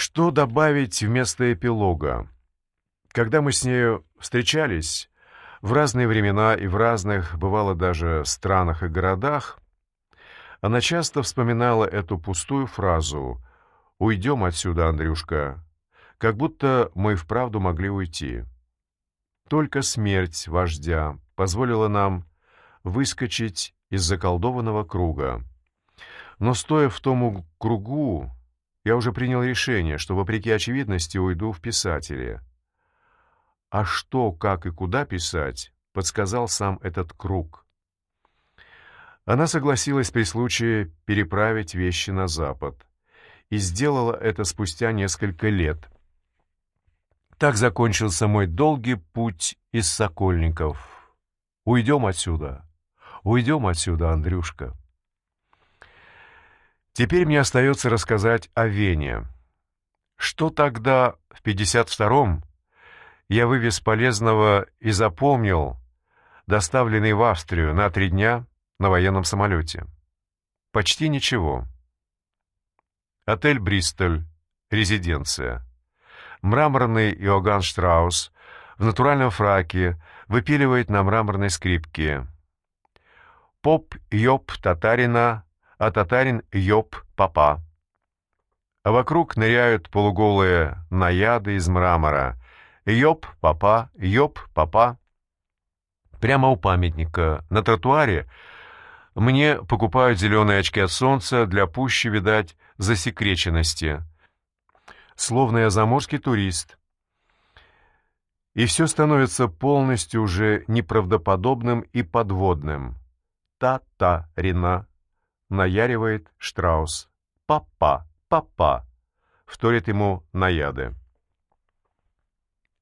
Что добавить вместо эпилога? Когда мы с нею встречались, в разные времена и в разных, бывало даже, странах и городах, она часто вспоминала эту пустую фразу «Уйдем отсюда, Андрюшка», как будто мы вправду могли уйти. Только смерть вождя позволила нам выскочить из заколдованного круга. Но стоя в том кругу, я уже принял решение, что, вопреки очевидности, уйду в писатели. А что, как и куда писать, подсказал сам этот круг. Она согласилась при случае переправить вещи на запад и сделала это спустя несколько лет. Так закончился мой долгий путь из Сокольников. Уйдем отсюда, уйдем отсюда, Андрюшка. Теперь мне остается рассказать о Вене. Что тогда, в 52-м, я вывез полезного и запомнил, доставленный в Австрию на три дня на военном самолете? Почти ничего. Отель «Бристоль», резиденция. Мраморный Иоганн Штраус в натуральном фраке выпиливает на мраморной скрипке. Поп Йоп Татарина а татарин Йоп Папа. А вокруг ныряют полуголые наяды из мрамора. Йоп Папа, Йоп Папа. Прямо у памятника, на тротуаре, мне покупают зеленые очки от солнца для пущи, видать, засекреченности. Словно я заморский турист. И все становится полностью уже неправдоподобным и подводным. Та-та-рина наяривает Штраус. «Папа! Папа!» — вторит ему наяды.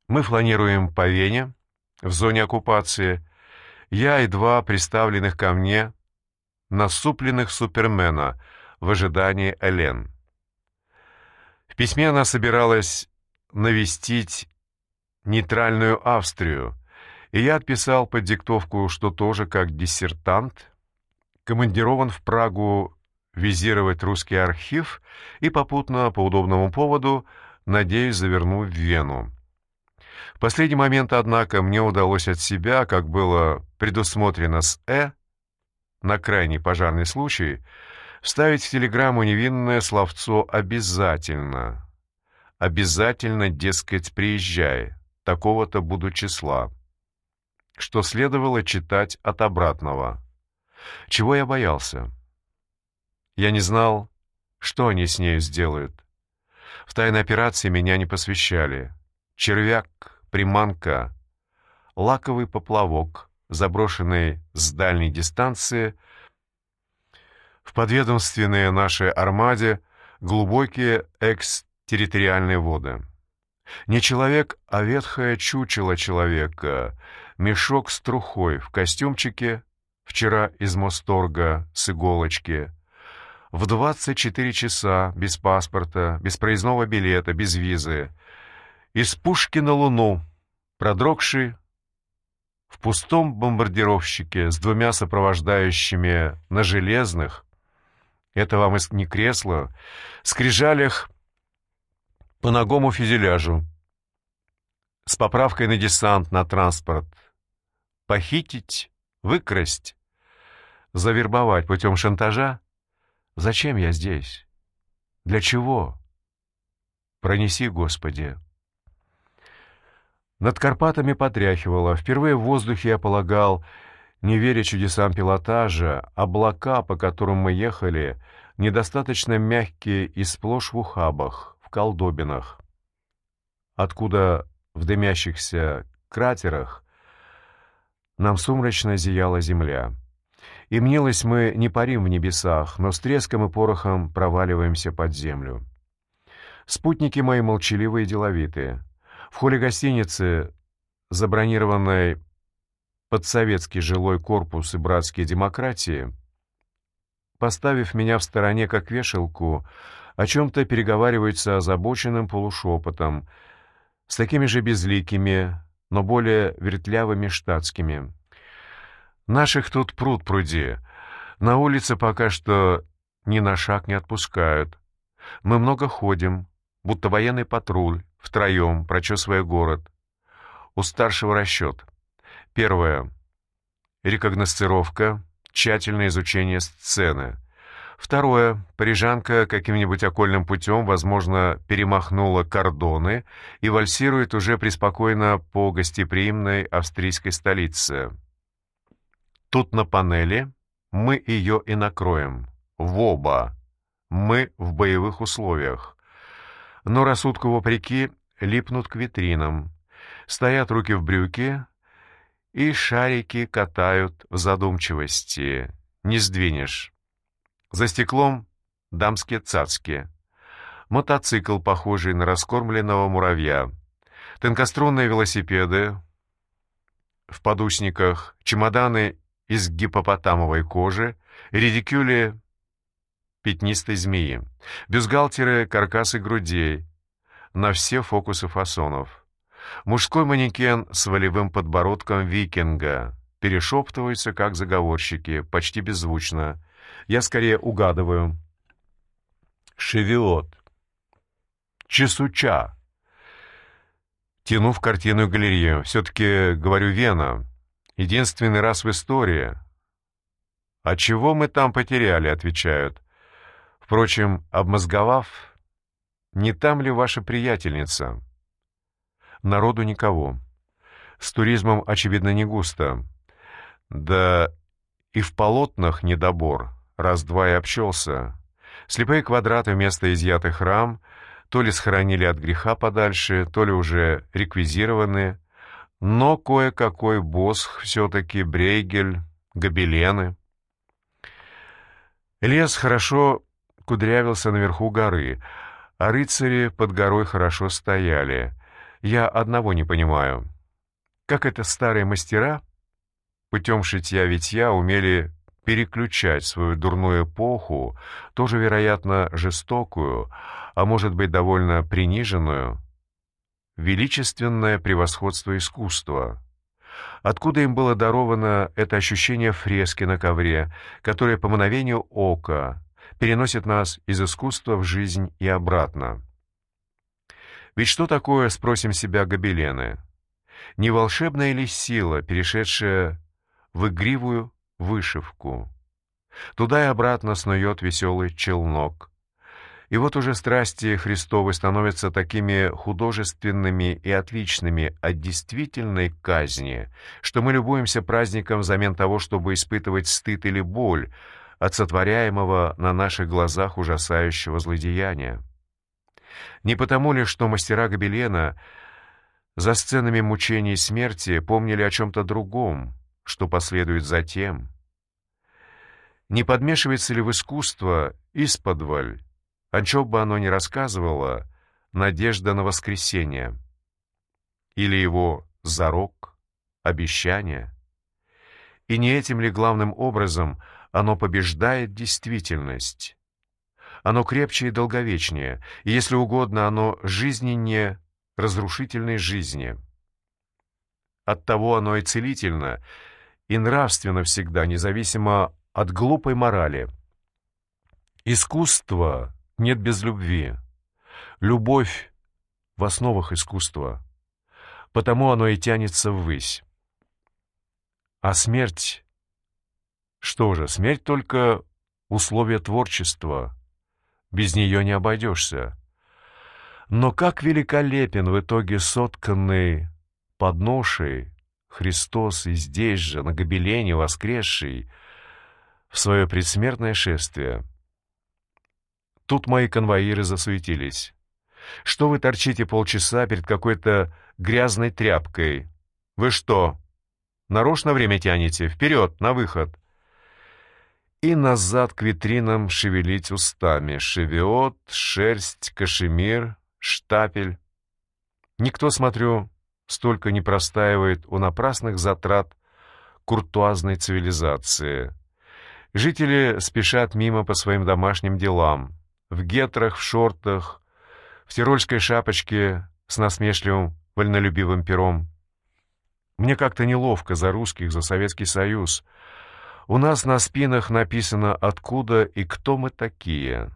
Мы фланируем по Вене, в зоне оккупации. Я и два приставленных ко мне насупленных супермена в ожидании Элен. В письме она собиралась навестить нейтральную Австрию, и я отписал под диктовку, что тоже как диссертант командирован в Прагу визировать русский архив и попутно, по удобному поводу, надеюсь, заверну в Вену. В последний момент, однако, мне удалось от себя, как было предусмотрено с «э», на крайний пожарный случай, вставить в телеграмму невинное словцо «обязательно». «Обязательно, дескать, приезжай, такого-то буду числа», что следовало читать от обратного. Чего я боялся? Я не знал, что они с нею сделают. В тайной операции меня не посвящали. Червяк, приманка, лаковый поплавок, заброшенный с дальней дистанции, в подведомственные нашей армаде глубокие экстерриториальные воды. Не человек, а ветхое чучело человека, мешок с трухой в костюмчике, вчера из Мосторга с иголочки. В 24 часа, без паспорта, без проездного билета, без визы. Из пушки на Луну, продрогший в пустом бомбардировщике с двумя сопровождающими на железных, это вам не кресло, скрижалях по ногому фюзеляжу, с поправкой на десант, на транспорт. Похитить, выкрасть, завербовать путем шантажа? Зачем я здесь? Для чего? Пронеси, Господи. Над Карпатами потряхивало. Впервые в воздухе я полагал, не веря чудесам пилотажа, облака, по которым мы ехали, недостаточно мягкие и сплошь в ухабах, в колдобинах. Откуда в дымящихся кратерах нам сумрачно зияла земля. И мнилось, мы не парим в небесах, но с треском и порохом проваливаемся под землю. Спутники мои молчаливые и деловитые. В холле гостиницы, забронированной под советский жилой корпус и братские демократии, поставив меня в стороне как вешалку, о чем-то переговариваются озабоченным полушепотом, с такими же безликими, но более вертлявыми штатскими. Наших тут пруд пруди. На улице пока что ни на шаг не отпускают. Мы много ходим, будто военный патруль, втроем, прочесывая город. У старшего расчет. Первое. Рекогносцировка, тщательное изучение сцены. Второе. Парижанка каким-нибудь окольным путем, возможно, перемахнула кордоны и вальсирует уже преспокойно по гостеприимной австрийской столице. Тут на панели мы ее и накроем. В оба. Мы в боевых условиях. Но рассудку вопреки липнут к витринам. Стоят руки в брюки, и шарики катают в задумчивости. Не сдвинешь. За стеклом дамские цацки. Мотоцикл, похожий на раскормленного муравья. Тонкострунные велосипеды в подушниках, чемоданы из гипопотамовой кожи, редикюли пятнистой змеи, бюстгальтеры, каркасы грудей, на все фокусы фасонов. Мужской манекен с волевым подбородком викинга перешептывается, как заговорщики, почти беззвучно. Я скорее угадываю. Шевиот. Чесуча. Тяну в картину галерею. Все-таки, говорю, Вена. Единственный раз в истории. «А чего мы там потеряли?» — отвечают. Впрочем, обмозговав, не там ли ваша приятельница? Народу никого. С туризмом, очевидно, не густо. Да и в полотнах недобор. Раз-два и обчелся. Слепые квадраты вместо изъятых рам то ли схоронили от греха подальше, то ли уже реквизированы. Но кое-какой босх все-таки, Брейгель, гобелены. Лес хорошо кудрявился наверху горы, а рыцари под горой хорошо стояли. Я одного не понимаю. Как это старые мастера путем шитья-витья умели переключать свою дурную эпоху, тоже, вероятно, жестокую, а может быть, довольно приниженную, величественное превосходство искусства. Откуда им было даровано это ощущение фрески на ковре, которое по мановению ока переносит нас из искусства в жизнь и обратно? Ведь что такое, спросим себя, гобелены? Не волшебная ли сила, перешедшая в игривую вышивку? Туда и обратно снует веселый челнок. И вот уже страсти Христовы становятся такими художественными и отличными от действительной казни, что мы любуемся праздником взамен того, чтобы испытывать стыд или боль от сотворяемого на наших глазах ужасающего злодеяния. Не потому ли, что мастера Гобелена за сценами мучений и смерти помнили о чем-то другом, что последует затем? Не подмешивается ли в искусство исподволь, о чем бы оно ни рассказывало, надежда на воскресение? Или его зарок, обещание? И не этим ли главным образом оно побеждает действительность? Оно крепче и долговечнее, и, если угодно, оно жизненнее разрушительной жизни. Оттого оно и целительно, и нравственно всегда, независимо от глупой морали. Искусство нет без любви. Любовь в основах искусства. Потому оно и тянется ввысь. А смерть... Что же, смерть только условие творчества, без нее не обойдешься. Но как великолепен в итоге сотканный подношей Христос и здесь же, на гобелене воскресший, в свое предсмертное шествие. Тут мои конвоиры засуетились. «Что вы торчите полчаса перед какой-то грязной тряпкой? Вы что, нарочно время тянете? Вперед, на выход!» и назад к витринам шевелить устами. Шевиот, шерсть, кашемир, штапель. Никто, смотрю, столько не простаивает у напрасных затрат куртуазной цивилизации. Жители спешат мимо по своим домашним делам. В гетрах, в шортах, в тирольской шапочке с насмешливым вольнолюбивым пером. Мне как-то неловко за русских, за Советский Союз — у нас на спинах написано, откуда и кто мы такие.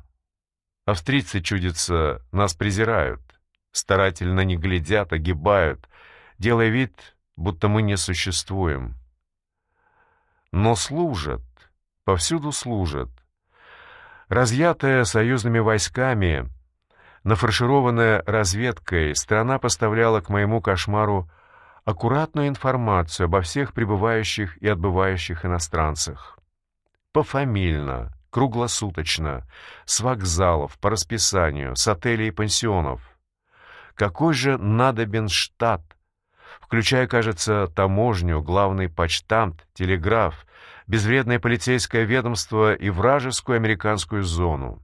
Австрийцы, чудится, нас презирают, старательно не глядят, огибают, делая вид, будто мы не существуем. Но служат, повсюду служат. Разъятая союзными войсками, нафаршированная разведкой, страна поставляла к моему кошмару аккуратную информацию обо всех прибывающих и отбывающих иностранцах. Пофамильно, круглосуточно, с вокзалов, по расписанию, с отелей и пансионов. Какой же надобен штат, включая, кажется, таможню, главный почтамт, телеграф, безвредное полицейское ведомство и вражескую американскую зону.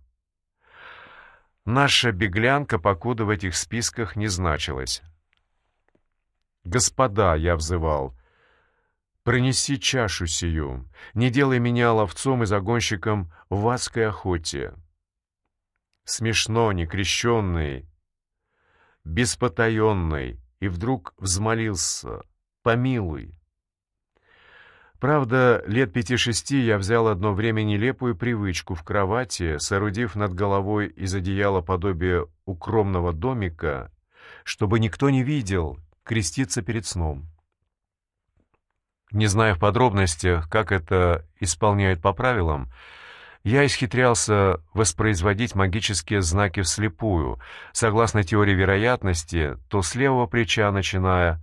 Наша беглянка покуда в этих списках не значилась. «Господа», — я взывал, — «пронеси чашу сию, не делай меня ловцом и загонщиком в адской охоте». Смешно, некрещенный, беспотаенный, и вдруг взмолился «Помилуй». Правда, лет пяти-шести я взял одно время нелепую привычку в кровати, соорудив над головой из одеяла подобие укромного домика, чтобы никто не видел, креститься перед сном. Не зная в подробностях, как это исполняют по правилам, я исхитрялся воспроизводить магические знаки вслепую, согласно теории вероятности, то с левого плеча начиная,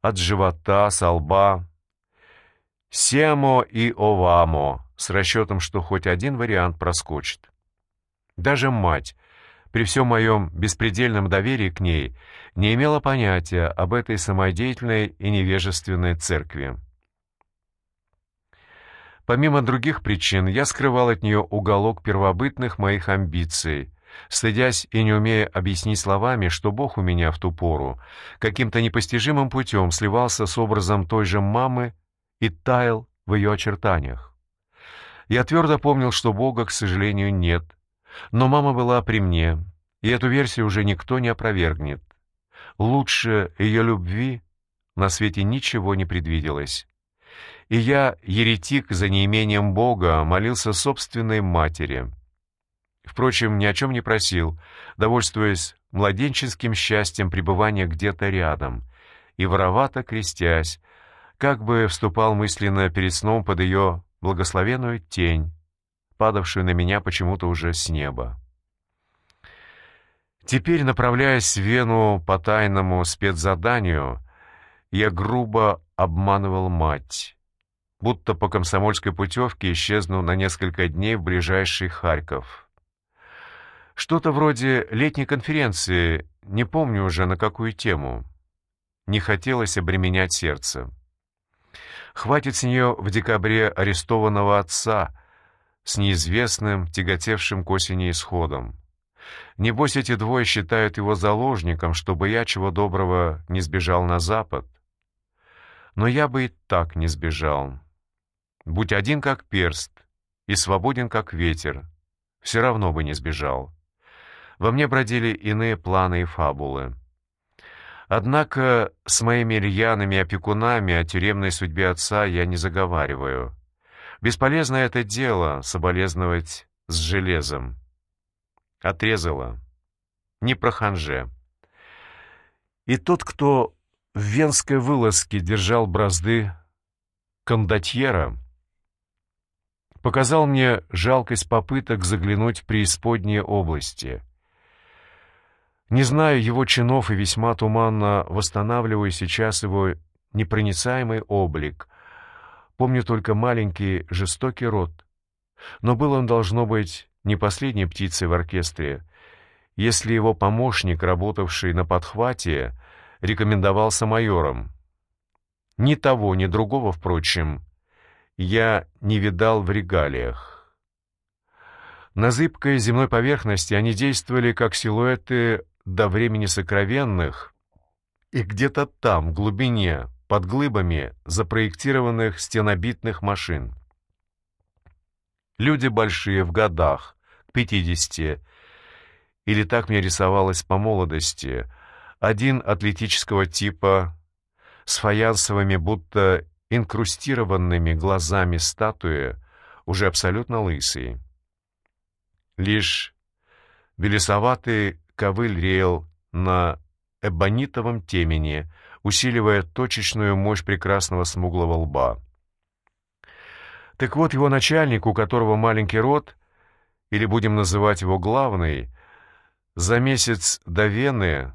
от живота, с лба, семо и овамо, с расчетом, что хоть один вариант проскочит. Даже мать, при всем моем беспредельном доверии к ней, не имела понятия об этой самодеятельной и невежественной церкви. Помимо других причин, я скрывал от нее уголок первобытных моих амбиций, стыдясь и не умея объяснить словами, что Бог у меня в ту пору каким-то непостижимым путем сливался с образом той же мамы и таял в ее очертаниях. Я твердо помнил, что Бога, к сожалению, нет, но мама была при мне, и эту версию уже никто не опровергнет. Лучше ее любви на свете ничего не предвиделось. И я, еретик за неимением Бога, молился собственной матери. Впрочем, ни о чем не просил, довольствуясь младенческим счастьем пребывания где-то рядом, и воровато крестясь, как бы вступал мысленно перед сном под ее благословенную тень, падавшую на меня почему-то уже с неба. Теперь, направляясь в Вену по тайному спецзаданию, я грубо обманывал мать, будто по комсомольской путевке исчезну на несколько дней в ближайший Харьков. Что-то вроде летней конференции, не помню уже на какую тему. Не хотелось обременять сердце. Хватит с нее в декабре арестованного отца с неизвестным, тяготевшим к осени исходом. Небось, эти двое считают его заложником, чтобы я, чего доброго, не сбежал на запад. Но я бы и так не сбежал. Будь один как перст и свободен как ветер, все равно бы не сбежал. Во мне бродили иные планы и фабулы. Однако с моими рьяными опекунами о тюремной судьбе отца я не заговариваю. Бесполезно это дело соболезновать с железом. Отрезала. Не про ханже. И тот, кто в венской вылазке держал бразды кондотьера, показал мне жалкость попыток заглянуть в преисподние области — не знаю его чинов и весьма туманно восстанавливаю сейчас его непроницаемый облик. Помню только маленький жестокий рот. Но был он, должно быть, не последней птицей в оркестре, если его помощник, работавший на подхвате, рекомендовался майором. Ни того, ни другого, впрочем, я не видал в регалиях. На зыбкой земной поверхности они действовали как силуэты до времени сокровенных, и где-то там, в глубине, под глыбами запроектированных стенобитных машин. Люди большие, в годах, к пятидесяти, или так мне рисовалось по молодости, один атлетического типа, с фаянсовыми, будто инкрустированными глазами статуи, уже абсолютно лысый. Лишь Белесоватый ковыль реял на эбонитовом темени, усиливая точечную мощь прекрасного смуглого лба. Так вот, его начальник, у которого маленький рот, или будем называть его главный, за месяц до Вены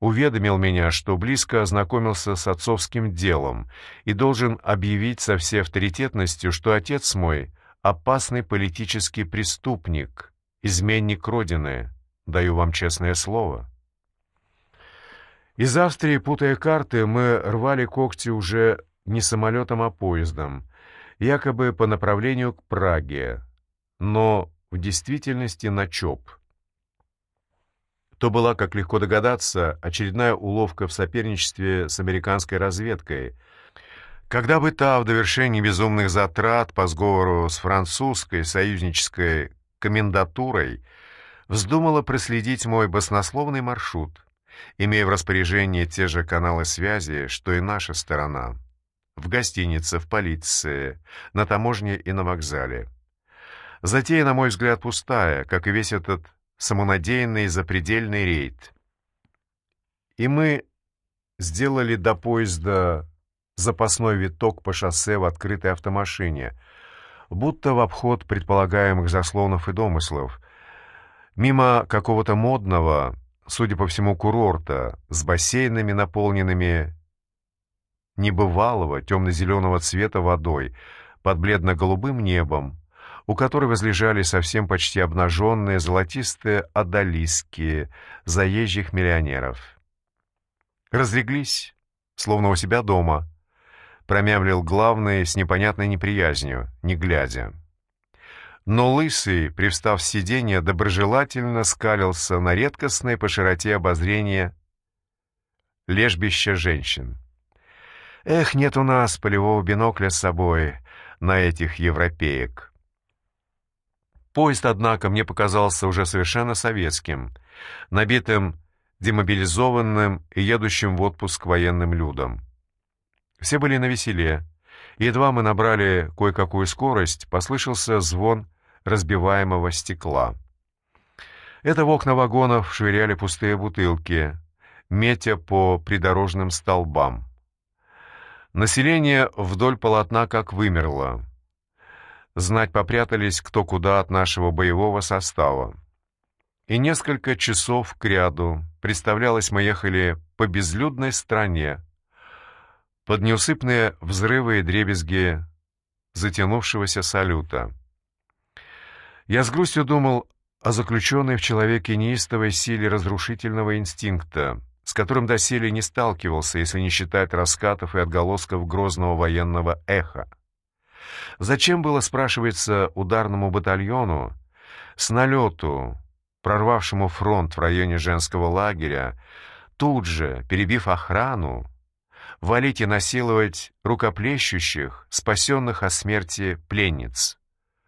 уведомил меня, что близко ознакомился с отцовским делом и должен объявить со всей авторитетностью, что отец мой — опасный политический преступник, изменник Родины, даю вам честное слово. Из Австрии, путая карты, мы рвали когти уже не самолетом, а поездом, якобы по направлению к Праге, но в действительности на ЧОП — то была, как легко догадаться, очередная уловка в соперничестве с американской разведкой. Когда бы та в довершении безумных затрат по сговору с французской союзнической комендатурой вздумала проследить мой баснословный маршрут, имея в распоряжении те же каналы связи, что и наша сторона, в гостинице, в полиции, на таможне и на вокзале. Затея, на мой взгляд, пустая, как и весь этот самонадеянный запредельный рейд. И мы сделали до поезда запасной виток по шоссе в открытой автомашине, будто в обход предполагаемых заслонов и домыслов, мимо какого-то модного, судя по всему, курорта, с бассейнами, наполненными небывалого темно-зеленого цвета водой, под бледно-голубым небом, у которой возлежали совсем почти обнаженные золотистые одолиски заезжих миллионеров. Разлеглись, словно у себя дома, промямлил главный с непонятной неприязнью, не глядя. Но лысый, привстав с сиденья, доброжелательно скалился на редкостной по широте обозрения лежбище женщин. Эх, нет у нас полевого бинокля с собой на этих европеек. Поезд, однако, мне показался уже совершенно советским, набитым демобилизованным и едущим в отпуск военным людом. Все были на веселе. Едва мы набрали кое-какую скорость, послышался звон разбиваемого стекла. Это в окна вагонов швыряли пустые бутылки, метя по придорожным столбам. Население вдоль полотна как вымерло. Знать попрятались кто куда от нашего боевого состава. И несколько часов к ряду, представлялось, мы ехали по безлюдной стране, под неусыпные взрывы и дребезги затянувшегося салюта. Я с грустью думал о заключенной в человеке неистовой силе разрушительного инстинкта, с которым доселе не сталкивался, если не считать раскатов и отголосков грозного военного эха. Зачем было, спрашивается, ударному батальону с налету, прорвавшему фронт в районе женского лагеря, тут же, перебив охрану, валить и насиловать рукоплещущих, спасенных от смерти пленниц,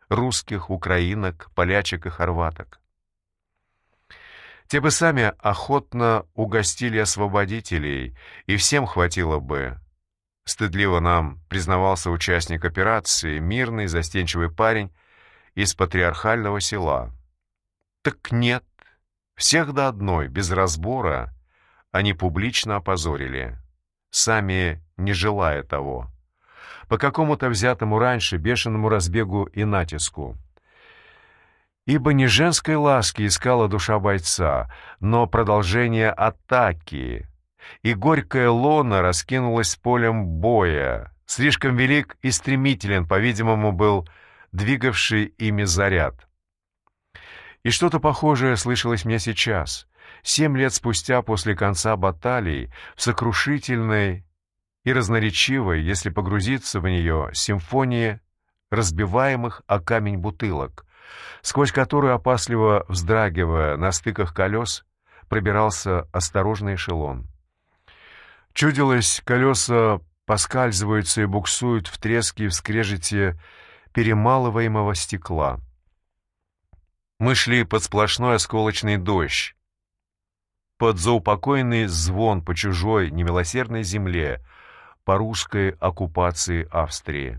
русских, украинок, полячек и хорваток. Те бы сами охотно угостили освободителей, и всем хватило бы, стыдливо нам признавался участник операции, мирный, застенчивый парень из патриархального села. Так нет, всех до одной, без разбора, они публично опозорили, сами не желая того. По какому-то взятому раньше бешеному разбегу и натиску. Ибо не женской ласки искала душа бойца, но продолжение атаки, и горькая лона раскинулась полем боя. Слишком велик и стремителен, по-видимому, был двигавший ими заряд. И что-то похожее слышалось мне сейчас, семь лет спустя после конца баталий, в сокрушительной и разноречивой, если погрузиться в нее, симфонии разбиваемых о камень бутылок, сквозь которую, опасливо вздрагивая на стыках колес, пробирался осторожный эшелон. Чудилось, колеса поскальзываются и буксуют в треске и в скрежете перемалываемого стекла. Мы шли под сплошной осколочный дождь, под заупокойный звон по чужой немилосердной земле, по русской оккупации Австрии.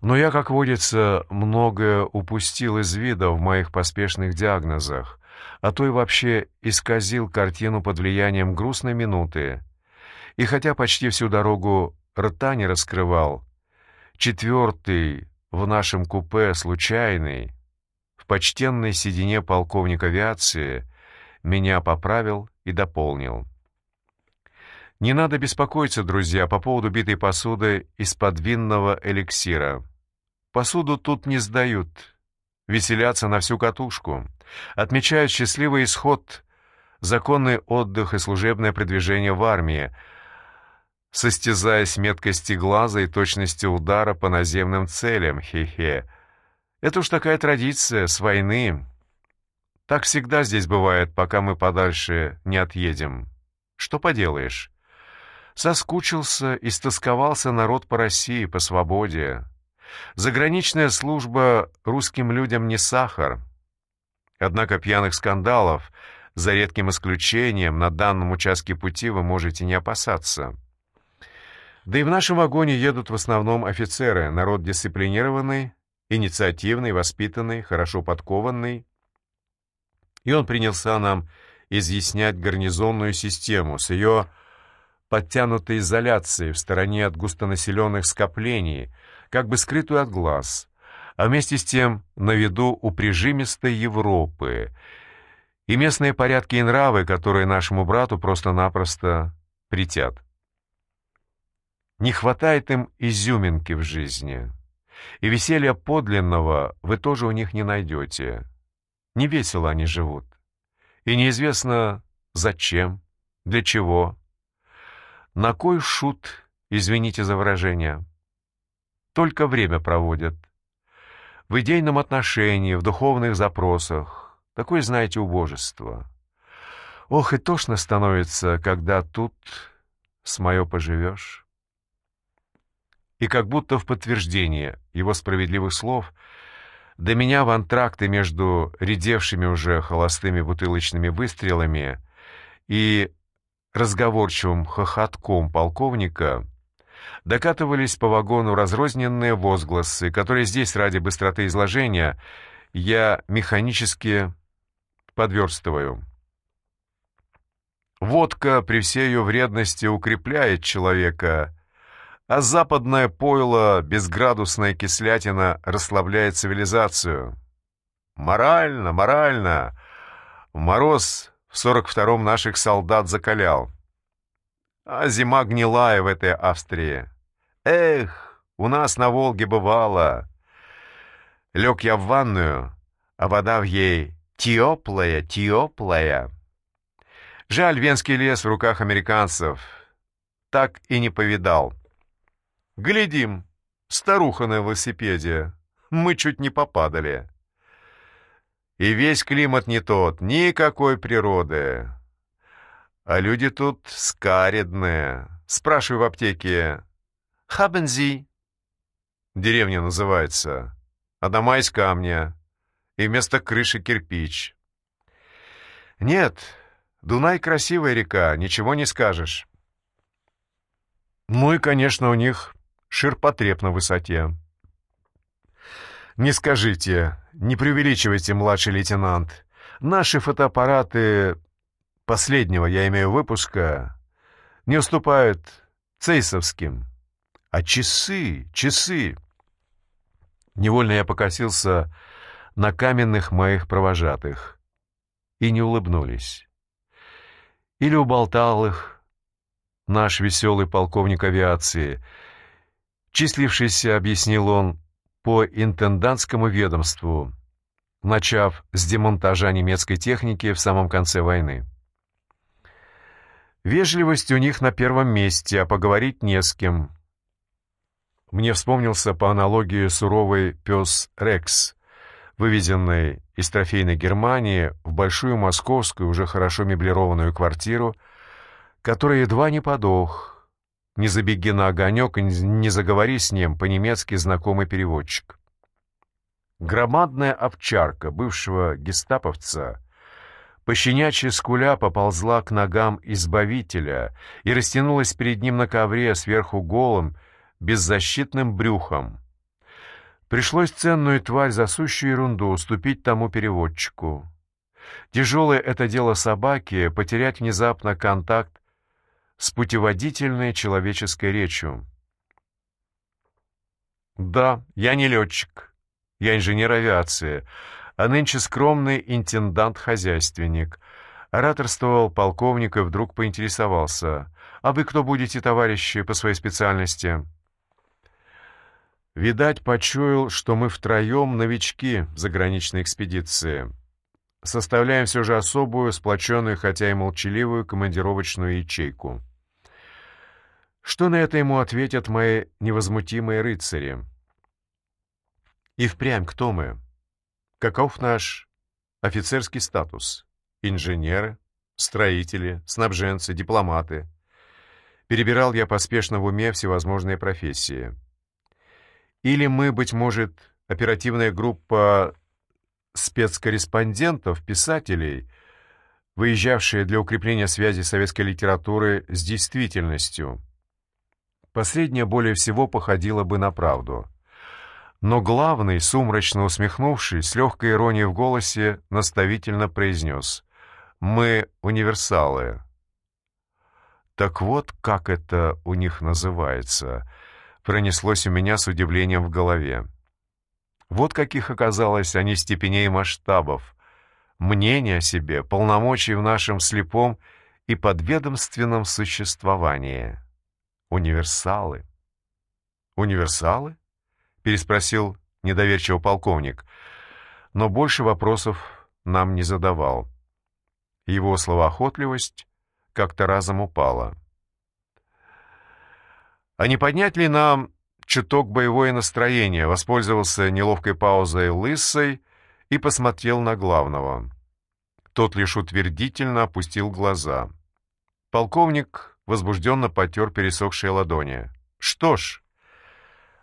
Но я, как водится, многое упустил из вида в моих поспешных диагнозах, а то и вообще исказил картину под влиянием грустной минуты. И хотя почти всю дорогу рта не раскрывал, четвертый в нашем купе случайный, в почтенной седине полковник авиации, меня поправил и дополнил. Не надо беспокоиться, друзья, по поводу битой посуды из-под винного эликсира. Посуду тут не сдают, веселятся на всю катушку, отмечают счастливый исход, законный отдых и служебное продвижение в армии, состязаясь меткости глаза и точности удара по наземным целям, хе-хе. Это уж такая традиция, с войны. Так всегда здесь бывает, пока мы подальше не отъедем. Что поделаешь? Соскучился, и стосковался народ по России, по свободе. Заграничная служба русским людям не сахар. Однако пьяных скандалов, за редким исключением, на данном участке пути вы можете не опасаться. Да и в нашем вагоне едут в основном офицеры, народ дисциплинированный, инициативный, воспитанный, хорошо подкованный. И он принялся нам изъяснять гарнизонную систему с ее подтянутой изоляцией в стороне от густонаселенных скоплений, как бы скрытую от глаз, а вместе с тем на виду у прижимистой Европы, и местные порядки и нравы, которые нашему брату просто-напросто притят. Не хватает им изюминки в жизни, и веселья подлинного вы тоже у них не найдете. Не весело они живут, и неизвестно зачем, для чего, на кой шут, извините за выражение? Только время проводят. В идейном отношении, в духовных запросах. Такое, знаете, убожество. Ох, и тошно становится, когда тут с мое поживешь. И как будто в подтверждение его справедливых слов до меня в антракты между редевшими уже холостыми бутылочными выстрелами и разговорчивым хохотком полковника докатывались по вагону разрозненные возгласы, которые здесь, ради быстроты изложения, я механически подверстываю. Водка при всей ее вредности укрепляет человека, а западное пойло, безградусная кислятина, расслабляет цивилизацию. Морально, морально. Мороз в сорок втором наших солдат закалял. А зима гнилая в этой Австрии. Эх, у нас на Волге бывало. Лег я в ванную, а вода в ей теплая, теплая. Жаль, венский лес в руках американцев. Так и не повидал. Глядим, старуха на велосипеде. Мы чуть не попадали. И весь климат не тот, никакой природы. А люди тут скаредные. Спрашиваю в аптеке. «Хабензи?» Деревня называется. А дома из камня. И вместо крыши кирпич. Нет, Дунай красивая река, ничего не скажешь. Ну и, конечно, у них ширпотреб на высоте. Не скажите, не преувеличивайте, младший лейтенант. Наши фотоаппараты последнего, я имею выпуска, не уступают цейсовским. А часы, часы... Невольно я покосился на каменных моих провожатых. И не улыбнулись. Или уболтал их наш веселый полковник авиации, числившийся, объяснил он, по интендантскому ведомству, начав с демонтажа немецкой техники в самом конце войны. Вежливость у них на первом месте, а поговорить не с кем. Мне вспомнился по аналогии суровый пес Рекс, вывезенный из трофейной Германии в большую московскую, уже хорошо меблированную квартиру, которая едва не подох, не забеги на огонек и не заговори с ним, по-немецки знакомый переводчик. Громадная овчарка бывшего гестаповца, пощенячья скуля поползла к ногам избавителя и растянулась перед ним на ковре сверху голым, беззащитным брюхом. Пришлось ценную тварь за сущую ерунду уступить тому переводчику. Тяжелое это дело собаки — потерять внезапно контакт с путеводительной человеческой речью. Да, я не летчик, я инженер авиации, а нынче скромный интендант-хозяйственник. Ораторствовал полковник и вдруг поинтересовался. «А вы кто будете, товарищи, по своей специальности?» Видать, почуял, что мы втроем новички заграничной экспедиции. Составляем все же особую, сплоченную, хотя и молчаливую, командировочную ячейку. Что на это ему ответят мои невозмутимые рыцари? И впрямь кто мы? Каков наш офицерский статус? Инженеры, строители, снабженцы, дипломаты. Перебирал я поспешно в уме всевозможные профессии. Или мы, быть может, оперативная группа спецкорреспондентов, писателей, выезжавшие для укрепления связи советской литературы с действительностью. Последнее более всего походило бы на правду. Но главный, сумрачно усмехнувшись, с легкой иронией в голосе, наставительно произнес «Мы универсалы». Так вот, как это у них называется — пронеслось у меня с удивлением в голове. Вот каких оказалось они степеней и масштабов. Мнение о себе, полномочий в нашем слепом и подведомственном существовании. Универсалы. «Универсалы?» — переспросил недоверчиво полковник, но больше вопросов нам не задавал. Его словоохотливость как-то разом упала. А не поднять ли нам чуток боевое настроение, воспользовался неловкой паузой лысой и посмотрел на главного. Тот лишь утвердительно опустил глаза. Полковник возбужденно потер пересохшие ладони. «Что ж,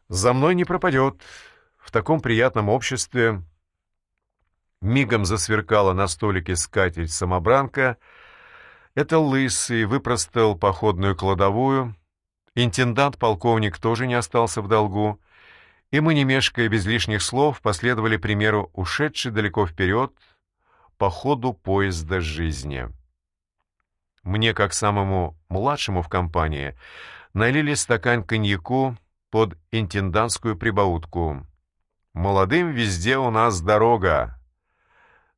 за мной не пропадет. В таком приятном обществе...» Мигом засверкала на столике скатерть-самобранка. Это лысый выпростал походную кладовую, Интендант-полковник тоже не остался в долгу, и мы, не мешкая без лишних слов, последовали примеру ушедшей далеко вперед по ходу поезда жизни. Мне, как самому младшему в компании, налили стакан коньяку под интендантскую прибаутку. «Молодым везде у нас дорога,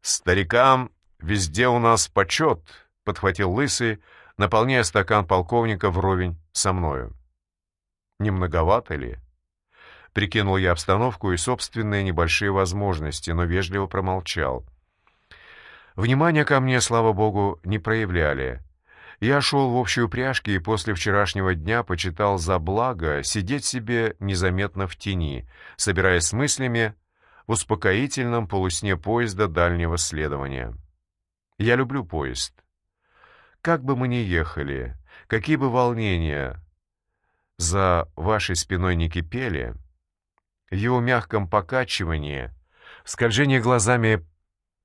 старикам везде у нас почет», — подхватил лысый, наполняя стакан полковника вровень со мною. Не многовато ли? Прикинул я обстановку и собственные небольшие возможности, но вежливо промолчал. Внимания ко мне, слава богу, не проявляли. Я шел в общей упряжке и после вчерашнего дня почитал за благо сидеть себе незаметно в тени, собираясь с мыслями в успокоительном полусне поезда дальнего следования. Я люблю поезд. Как бы мы ни ехали, какие бы волнения за вашей спиной не кипели, в его мягком покачивании, в скольжении глазами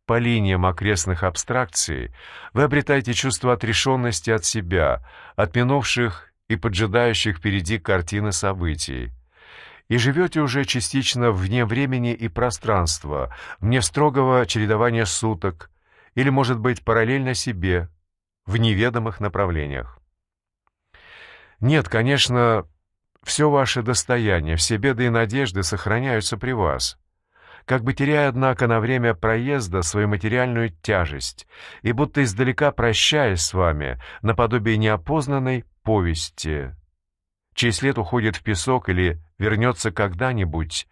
по линиям окрестных абстракций, вы обретаете чувство отрешенности от себя, от минувших и поджидающих впереди картины событий, и живете уже частично вне времени и пространства, вне строгого чередования суток, или, может быть, параллельно себе, в неведомых направлениях. Нет, конечно, все ваше достояние, все беды и надежды сохраняются при вас, как бы теряя, однако, на время проезда свою материальную тяжесть и будто издалека прощаясь с вами наподобие неопознанной повести, чей след уходит в песок или вернется когда-нибудь,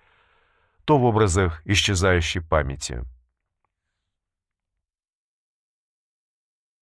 то в образах исчезающей памяти.